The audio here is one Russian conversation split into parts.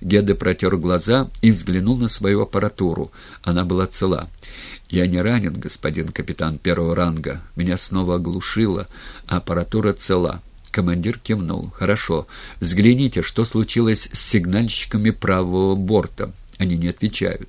Геда протер глаза и взглянул на свою аппаратуру. Она была цела. «Я не ранен, господин капитан первого ранга. Меня снова оглушило, аппаратура цела». Командир кивнул. «Хорошо. Взгляните, что случилось с сигнальщиками правого борта. Они не отвечают».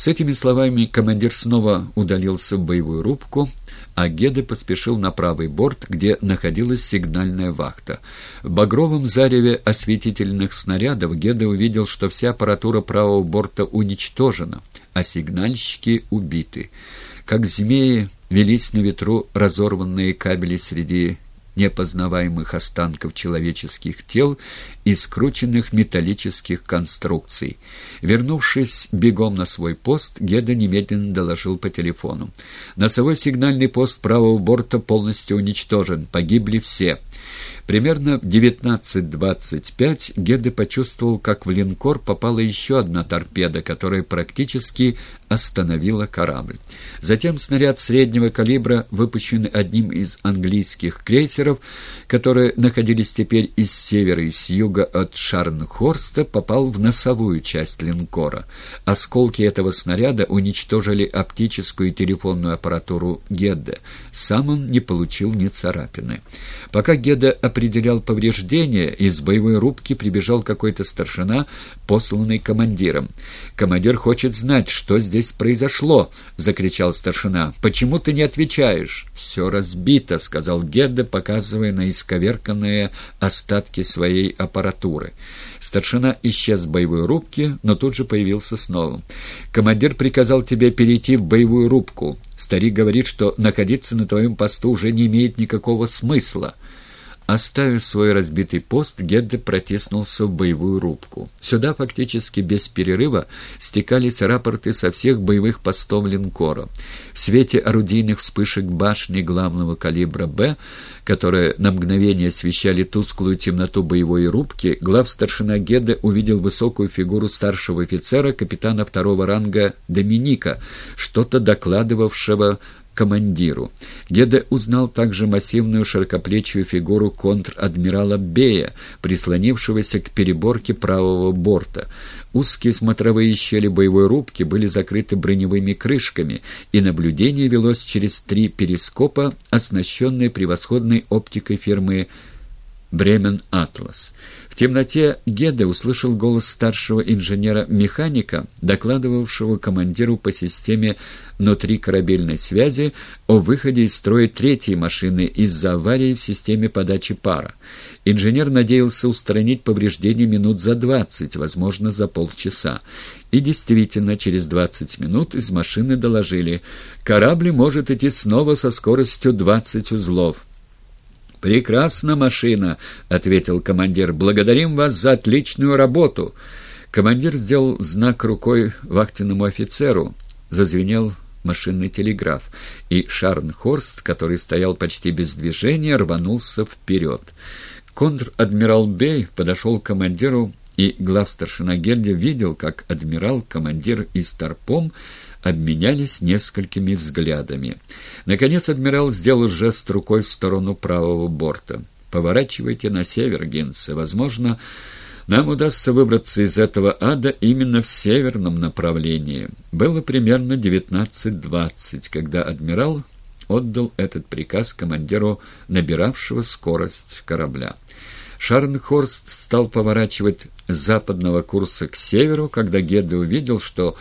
С этими словами командир снова удалился в боевую рубку, а Геда поспешил на правый борт, где находилась сигнальная вахта. В багровом зареве осветительных снарядов Геда увидел, что вся аппаратура правого борта уничтожена, а сигнальщики убиты. Как змеи велись на ветру разорванные кабели среди непознаваемых останков человеческих тел и скрученных металлических конструкций. Вернувшись бегом на свой пост, Геда немедленно доложил по телефону. Носовой сигнальный пост правого борта полностью уничтожен, погибли все. Примерно в 19.25 Геда почувствовал, как в линкор попала еще одна торпеда, которая практически остановила корабль. Затем снаряд среднего калибра, выпущенный одним из английских крейсеров, которые находились теперь из севера и с юга от Шарнхорста, попал в носовую часть линкора. Осколки этого снаряда уничтожили оптическую и телефонную аппаратуру Гедда. Сам он не получил ни царапины. Пока Геда определял повреждения, из боевой рубки прибежал какой-то старшина, посланный командиром. «Командир хочет знать, что здесь произошло!» — закричал старшина. «Почему ты не отвечаешь?» «Все разбито», — сказал Гедда, показывая на исковерканные остатки своей аппаратуры. Старшина исчез в боевой рубке, но тут же появился снова. «Командир приказал тебе перейти в боевую рубку. Старик говорит, что находиться на твоем посту уже не имеет никакого смысла». Оставив свой разбитый пост, Гедде протиснулся в боевую рубку. Сюда фактически без перерыва стекались рапорты со всех боевых постов линкора. В свете орудийных вспышек башни главного калибра «Б», которые на мгновение освещали тусклую темноту боевой рубки, глав-старшина Гедде увидел высокую фигуру старшего офицера, капитана второго ранга Доминика, что-то докладывавшего командиру. Геда узнал также массивную широкоплечью фигуру контр-адмирала Бея, прислонившегося к переборке правого борта. Узкие смотровые щели боевой рубки были закрыты броневыми крышками, и наблюдение велось через три перископа, оснащенные превосходной оптикой фирмы Бремен Атлас. В темноте Геда услышал голос старшего инженера-механика, докладывавшего командиру по системе внутрикорабельной связи о выходе из строя третьей машины из-за аварии в системе подачи пара. Инженер надеялся устранить повреждения минут за двадцать, возможно, за полчаса. И действительно, через двадцать минут из машины доложили «Корабль может идти снова со скоростью двадцать узлов». «Прекрасна машина», — ответил командир. «Благодарим вас за отличную работу». Командир сделал знак рукой вахтенному офицеру. Зазвенел машинный телеграф, и Шарнхорст, который стоял почти без движения, рванулся вперед. Контр-адмирал Бей подошел к командиру, и главстаршина Герди видел, как адмирал, командир и старпом обменялись несколькими взглядами. Наконец адмирал сделал жест рукой в сторону правого борта. «Поворачивайте на север, Гинце. Возможно, нам удастся выбраться из этого ада именно в северном направлении». Было примерно 19.20, когда адмирал отдал этот приказ командиру набиравшего скорость корабля. Шарнхорст стал поворачивать с западного курса к северу, когда Геда увидел, что